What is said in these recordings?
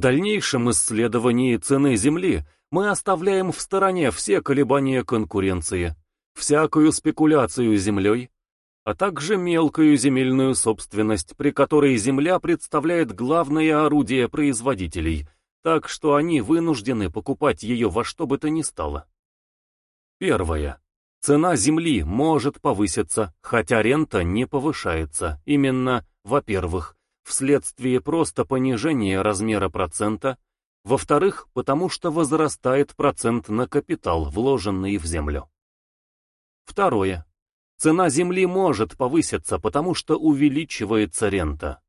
В дальнейшем исследовании цены Земли мы оставляем в стороне все колебания конкуренции, всякую спекуляцию землей, а также мелкую земельную собственность, при которой земля представляет главное орудие производителей, так что они вынуждены покупать ее во что бы то ни стало. Первое. Цена земли может повыситься, хотя рента не повышается, именно, во-первых, вследствие просто понижения размера процента, во-вторых, потому что возрастает процент на капитал, вложенный в землю. Второе. Цена земли может повыситься, потому что увеличивается рента.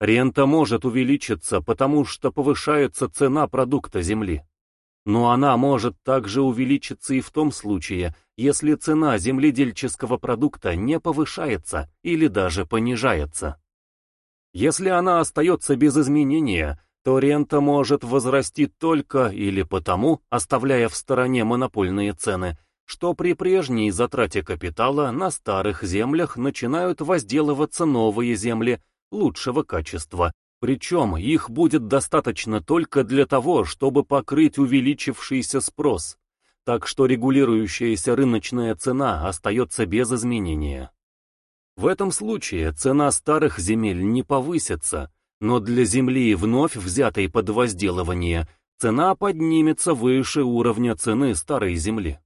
Рента может увеличиться, потому что повышается цена продукта земли. Но она может также увеличиться и в том случае, если цена земледельческого продукта не повышается или даже понижается. Если она остается без изменения, то рента может возрасти только или потому, оставляя в стороне монопольные цены, что при прежней затрате капитала на старых землях начинают возделываться новые земли лучшего качества, причем их будет достаточно только для того, чтобы покрыть увеличившийся спрос, так что регулирующаяся рыночная цена остается без изменения. В этом случае цена старых земель не повысится, но для земли, вновь взятой под возделывание, цена поднимется выше уровня цены старой земли.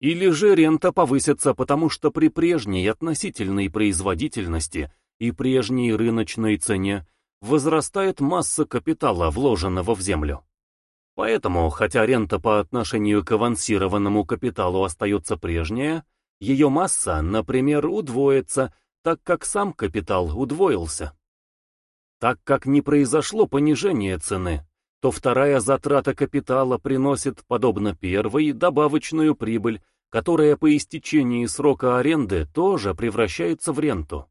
Или же рента повысится, потому что при прежней относительной производительности и прежней рыночной цене возрастает масса капитала, вложенного в землю. Поэтому, хотя рента по отношению к авансированному капиталу остается прежняя, ее масса, например, удвоится, так как сам капитал удвоился. Так как не произошло понижение цены, то вторая затрата капитала приносит, подобно первой, добавочную прибыль, которая по истечении срока аренды тоже превращается в ренту.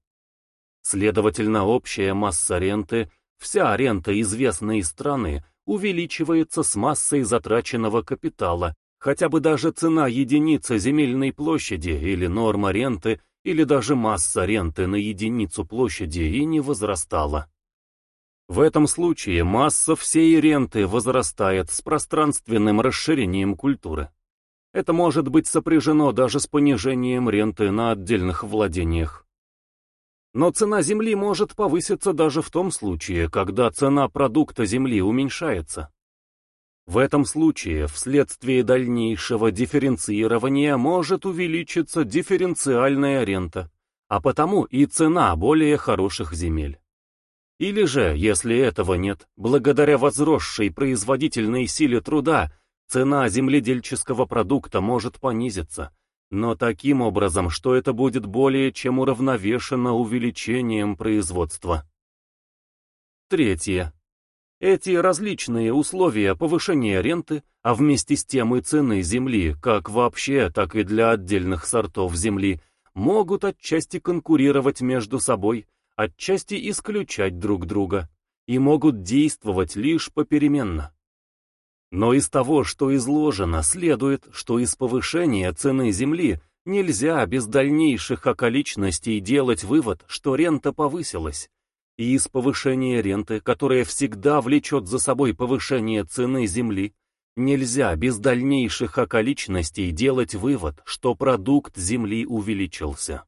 Следовательно, общая масса ренты, вся рента известной страны, увеличивается с массой затраченного капитала, хотя бы даже цена единицы земельной площади или норма ренты, или даже масса ренты на единицу площади и не возрастала. В этом случае масса всей ренты возрастает с пространственным расширением культуры. Это может быть сопряжено даже с понижением ренты на отдельных владениях. Но цена земли может повыситься даже в том случае, когда цена продукта земли уменьшается. В этом случае, вследствие дальнейшего дифференцирования, может увеличиться дифференциальная рента, а потому и цена более хороших земель. Или же, если этого нет, благодаря возросшей производительной силе труда, цена земледельческого продукта может понизиться, но таким образом, что это будет более чем уравновешено увеличением производства. Третье. Эти различные условия повышения ренты, а вместе с тем и цены земли, как вообще, так и для отдельных сортов земли, могут отчасти конкурировать между собой, отчасти исключать друг друга, и могут действовать лишь попеременно. Но из того, что изложено, следует, что из повышения цены земли нельзя без дальнейших околичностей делать вывод, что рента повысилась, и из повышения ренты, которое всегда влечет за собой повышение цены земли, нельзя без дальнейших околичностей делать вывод, что продукт земли увеличился.